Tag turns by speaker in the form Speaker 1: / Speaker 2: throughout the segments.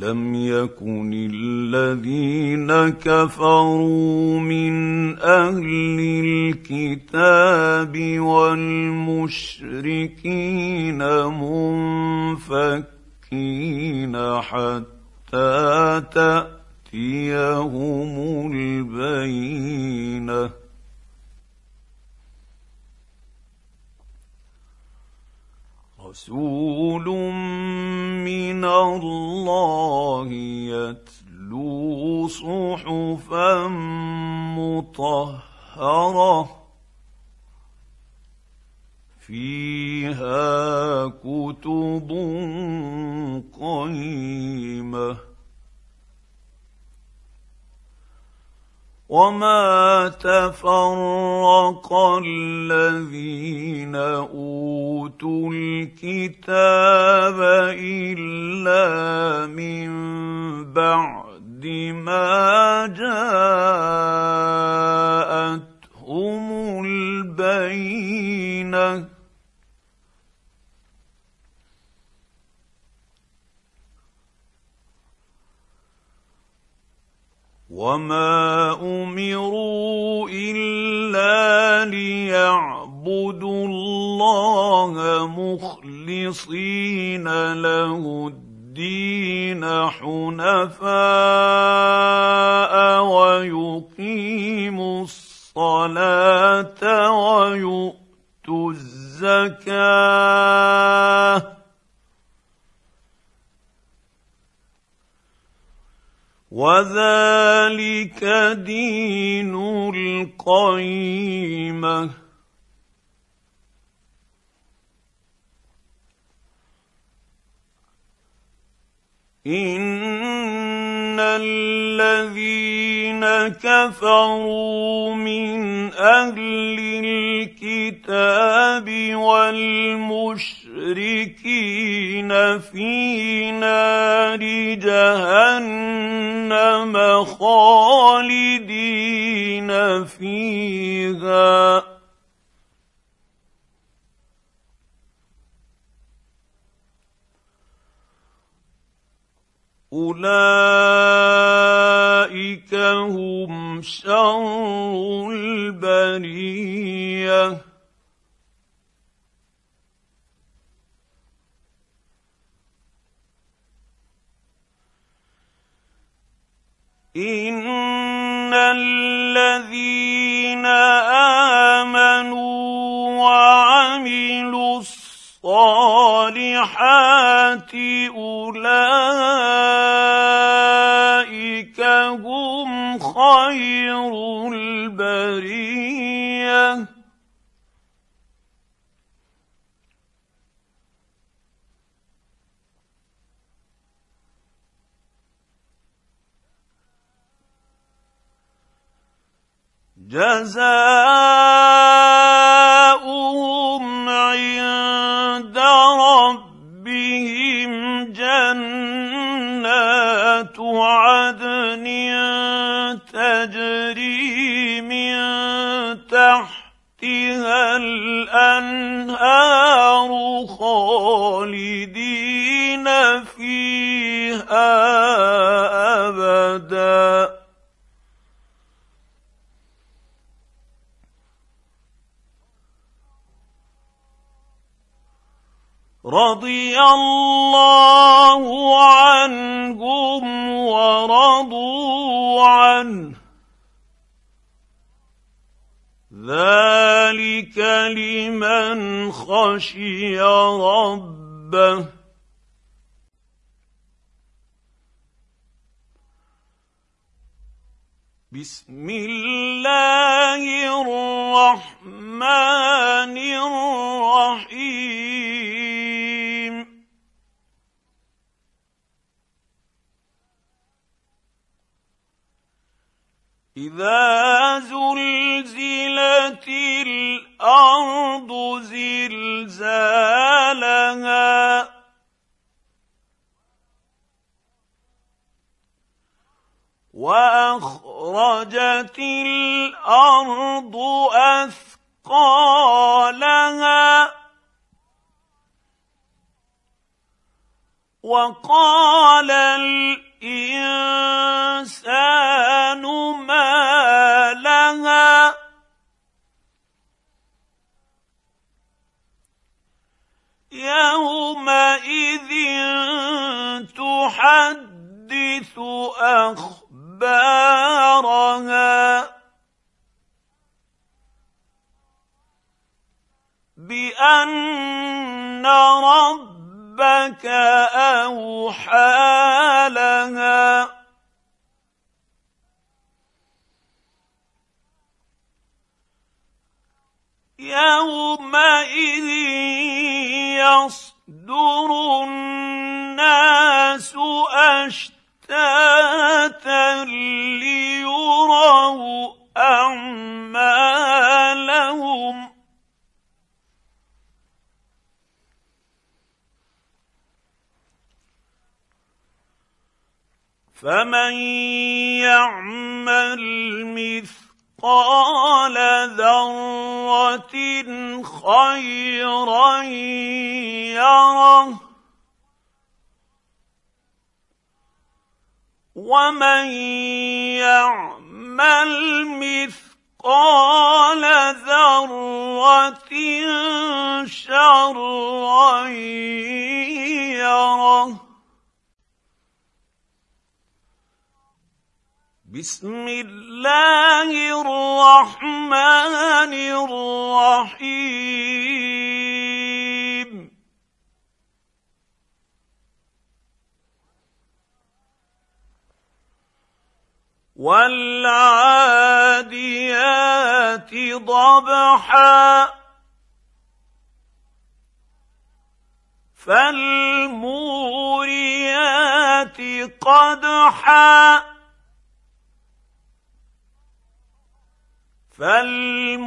Speaker 1: لم يكن الذين كفروا من أهل الكتاب والمشركين منفكين حتى تأتيهم البينة. رسول من الله يتلو صحفا مطهرة فيها كتب قيمة وما تفرق الذين اوتوا الكتاب الا من بعد ما جاءتهم البينه وما امروا الا ليعبدوا الله مخلصين له الدين حنفاء ويقيموا الصلاه ويؤتوا الزكاه وذلك دين القيمة. ان الذين كفروا من أهل الكتاب والمشركين في نار جهنم خالدين فيها اولئك هم شر البريه ان الذين امنوا وعملوا أولئك هم خير البرية. جزاؤهم الانهار خالدين فيها أبدا. رضي الله عنهم ورضوا عنه. ذلك لمن خشي ربه بسم الله الرحمن الرحيم إذا زلزلت الأرض زلزالها وأخرجت الأرض أثقالها وقال تحدث أخبارها. بأن ربك أوحى لها. يومئذ يصدر الناس أشتاتا ليروا أعمالهم. فمن يعمل مثقال ذرة خيرا يره. ومن يعمل مثقال ذره شرا يره بسم الله الرحمن الرحيم والعاديات ضبحا فالموريات قدحا فالمغيرات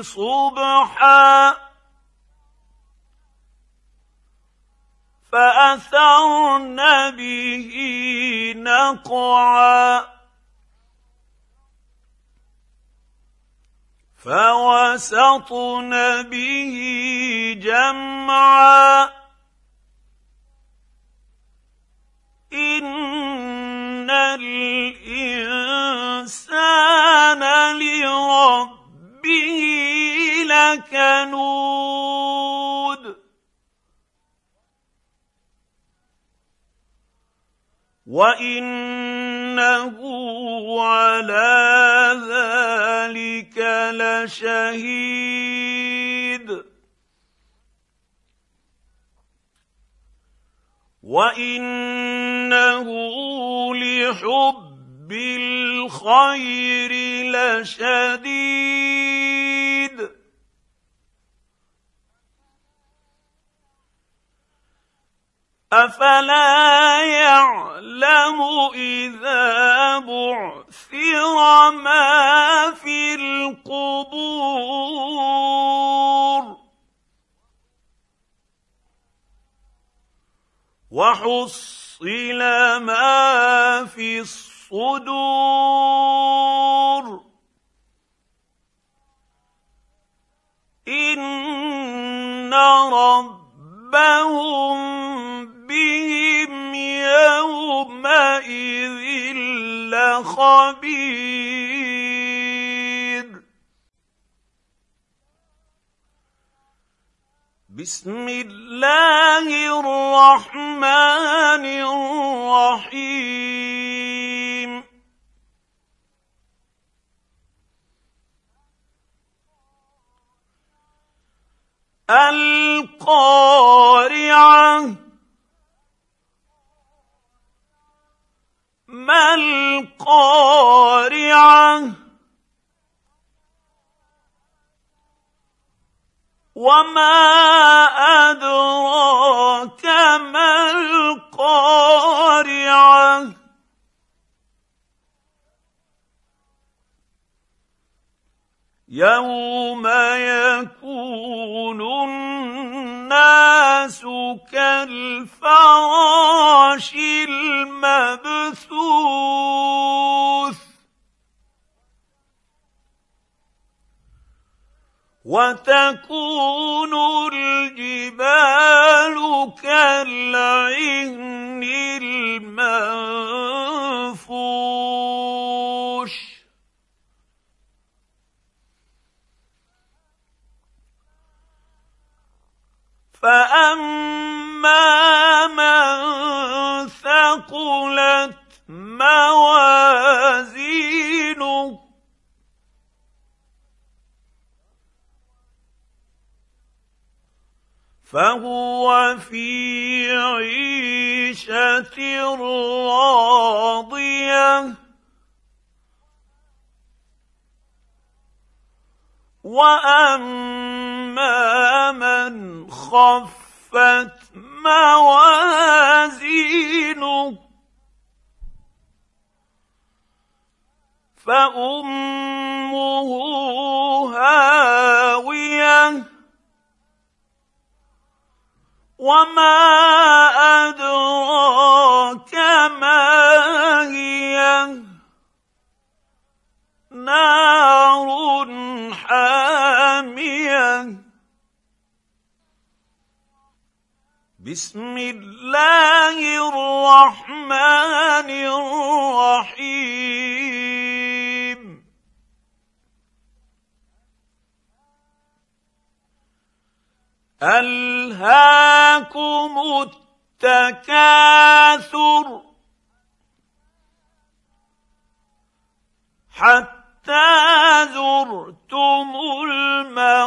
Speaker 1: صبحا فأثرن به نقعا. فوسطن به جمعا. إن الإنسان لربه لكنود. وانه على ذلك لشهيد وانه لحب الخير لشديد افلا يعلم إذا بعثر ما في القبور. وحصل ما في الصدور. إن ربهم لخبير بسم الله الرحمن الرحيم. القارعة القارعة. وما أدراك ما القارعة. يوم يكون الناس كالفراش. المبثوث. وتكون الجبال كالعهن المنفوش. فأما من ثقلت موازينه فهو في عيشة راضية. وأما من خفت موازينه فأمه هاوية. وما أدراك ما هي؟ نار حامية. بسم الله الرحمن الرحيم. ألهاكم التكاثر حتى زرتم المقابر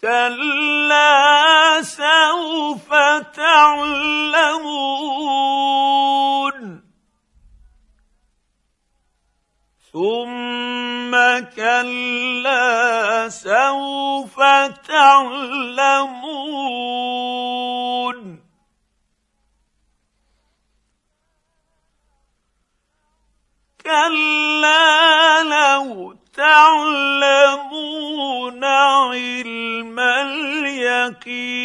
Speaker 1: كلا سوف تعلمون ثم كلا سوف تعلمون. كلا لو تعلمون علم اليقين.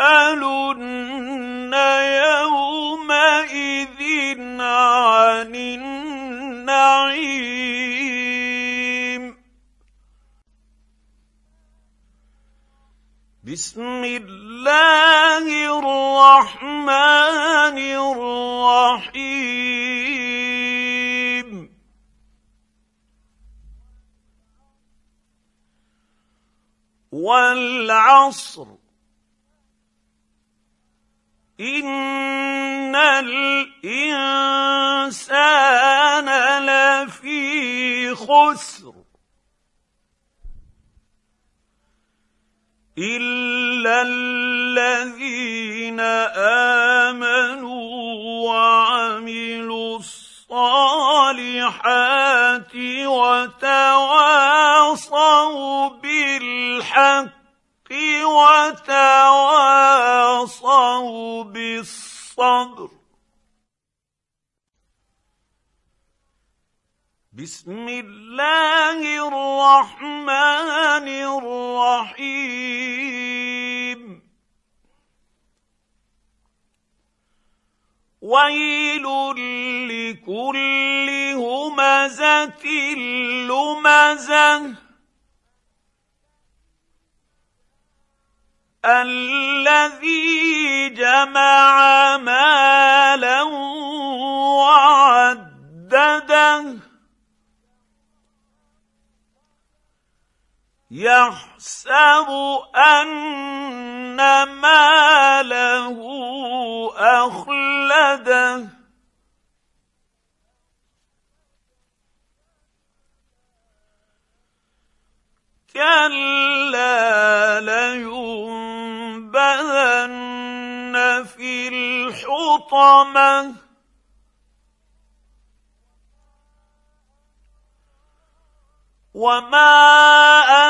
Speaker 1: لتسالن يومئذ عن النعيم. بسم الله الرحمن الرحيم. والعصر ان الانسان لفي خسر الا الذين امنوا وعملوا الصالحات وتواصوا بالحق وتواصوا بالصبر. بسم الله الرحمن الرحيم. ويل لكل همزة لمزة. الذي جمع مالا وعدده. يحسب أن ماله أخلده. كلا لينبذن في الحطمة وما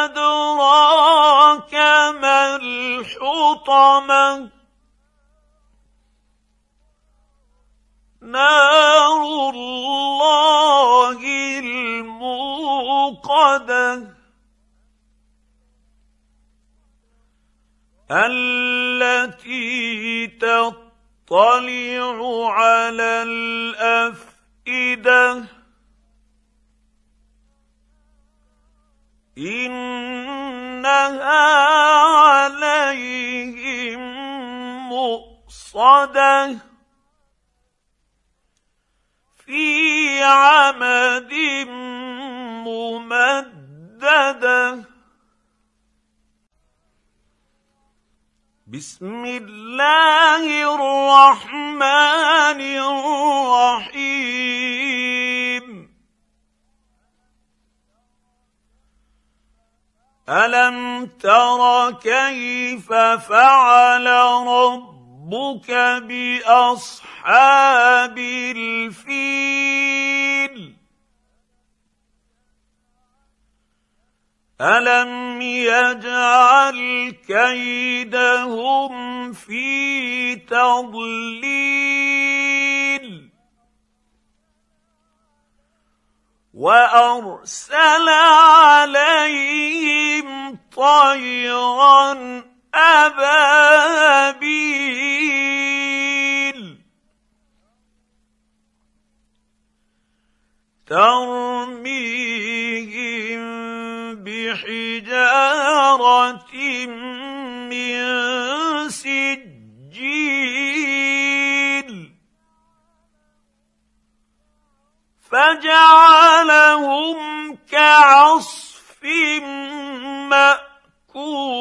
Speaker 1: أدراك ما الحطمة نار الله الموقده التي تطلع على الأفئدة. إنها عليهم مؤصدة. في عمد ممددة. بسم الله الرحمن الرحيم. ألم تر كيف فعل ربك بأصحاب الفيل؟ الم يجعل كيدهم في تضليل وارسل عليهم طيرا ابابيل ترميهم بحجارة من سجيل فجعلهم كعصف مأكول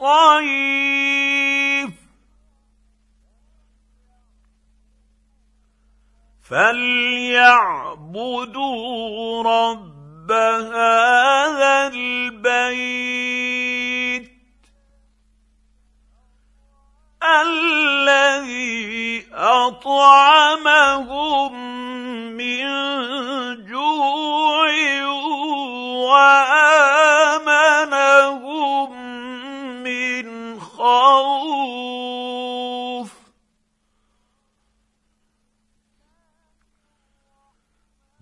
Speaker 1: الصيف. فليعبدوا رب هذا البيت الذي أطعمهم من جوع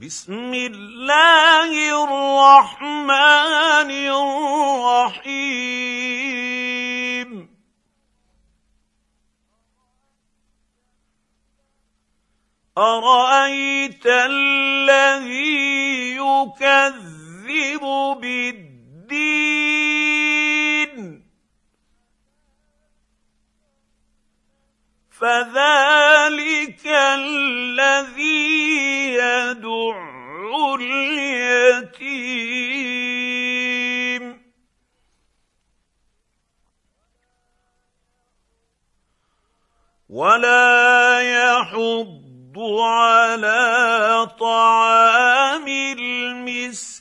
Speaker 1: بسم الله الرحمن الرحيم. أرأيت الذي يكذب فذلك الذي يدع اليتيم. ولا يحض على طعام المسكين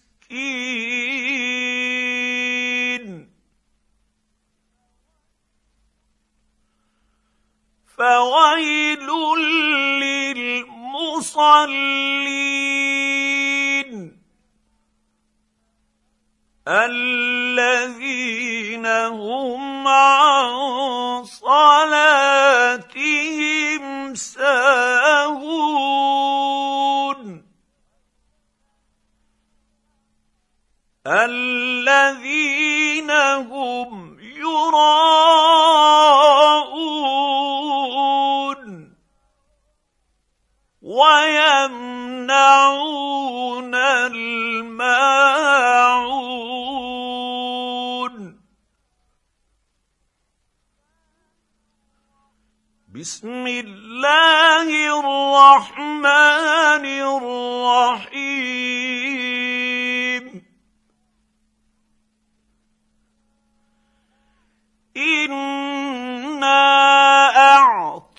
Speaker 1: فويل للمصلين الذين هم عن صلاتهم ساهون الذين هم يراءون ويمنعون الماعون. بسم الله الرحمن الرحيم. إنا أعطينا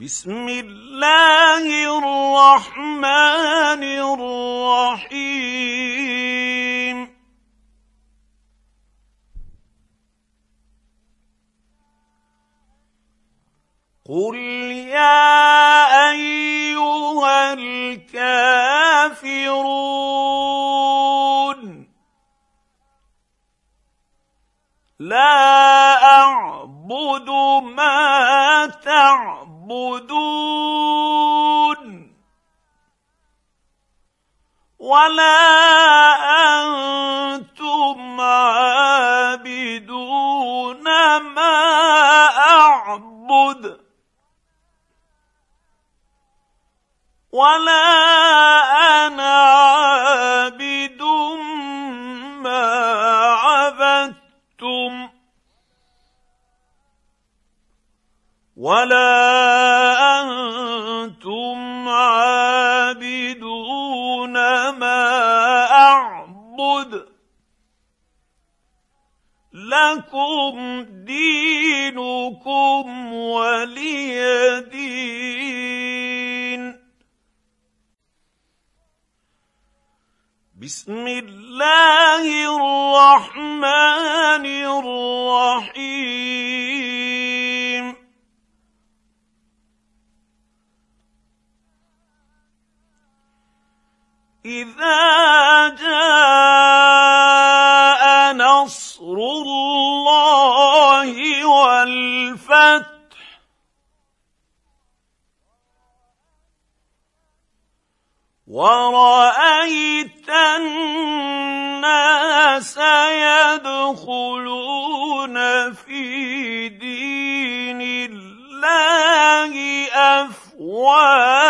Speaker 1: بسم الله الرحمن الرحيم. قل يا ايها الكافرون لا اعبد ما تعبدون. ولا أنتم عابدون ما أعبد ولا أنا عابد ما عبدتم ولا لكم دينكم ولي دين. بسم الله الرحمن الرحيم. إذا جاء نصر والفتح ورأيت الناس يدخلون في دين الله أفواجا.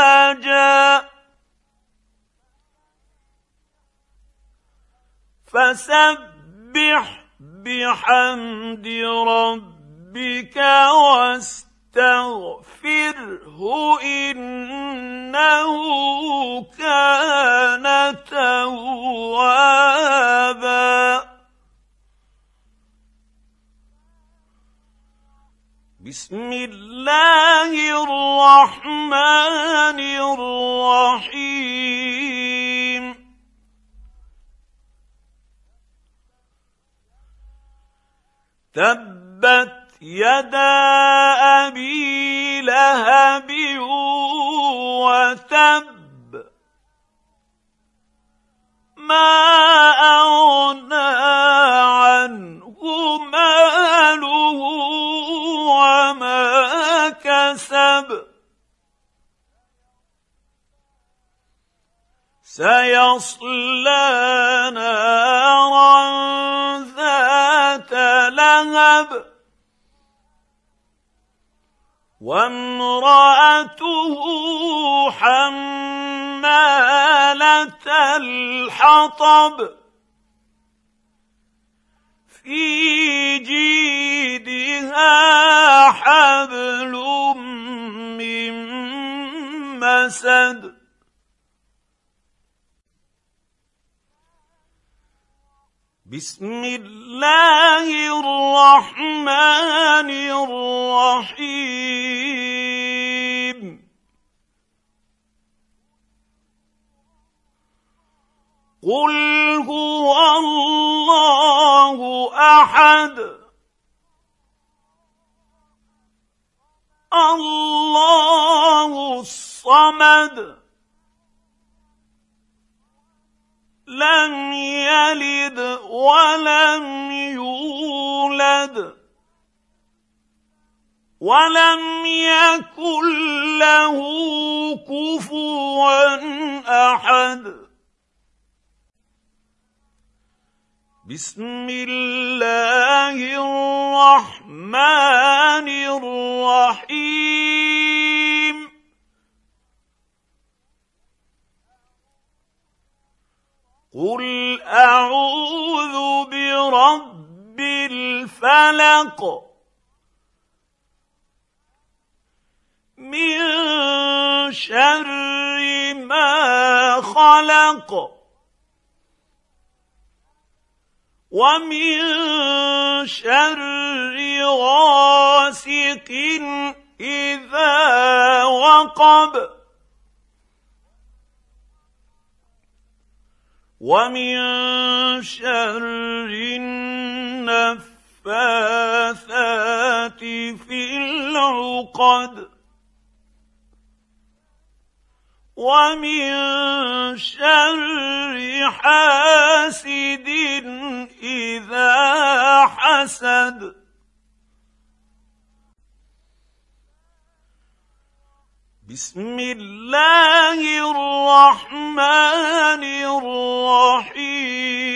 Speaker 1: فسبح بحمد ربك واستغفره إنه كان توابا. بسم الله الرحمن الرحيم. تبت يدا أبي لهب وتب ما أغنى عنه ماله وما كسب. سيصلى نارا ذات لهب. وامرأته حمالة الحطب في جيدها حبل من مسد. بسم الله الرحمن الرحيم. قل هو الله أحد. الله الصمد. لم يلد ولم يولد ولم يكن له كفوا أحد. بسم الله الرحمن الرحيم. الفلق من شر ما خلق. ومن شر غاسق إذا وقب. ومن شر النفاثات في العقد ومن شر حاسد اذا حسد بسم الله الرحمن الرحيم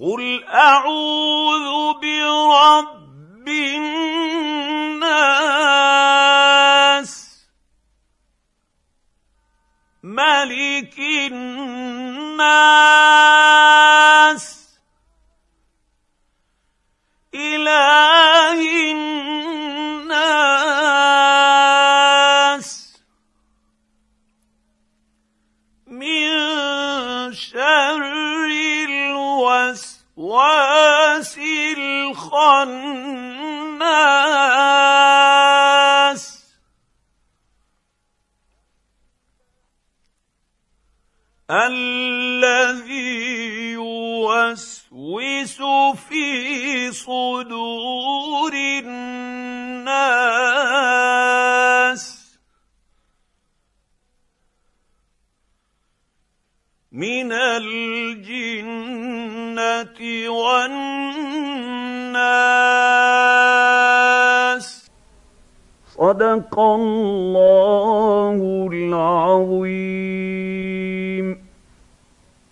Speaker 1: قل اعوذ برب الناس ملك الناس اله الناس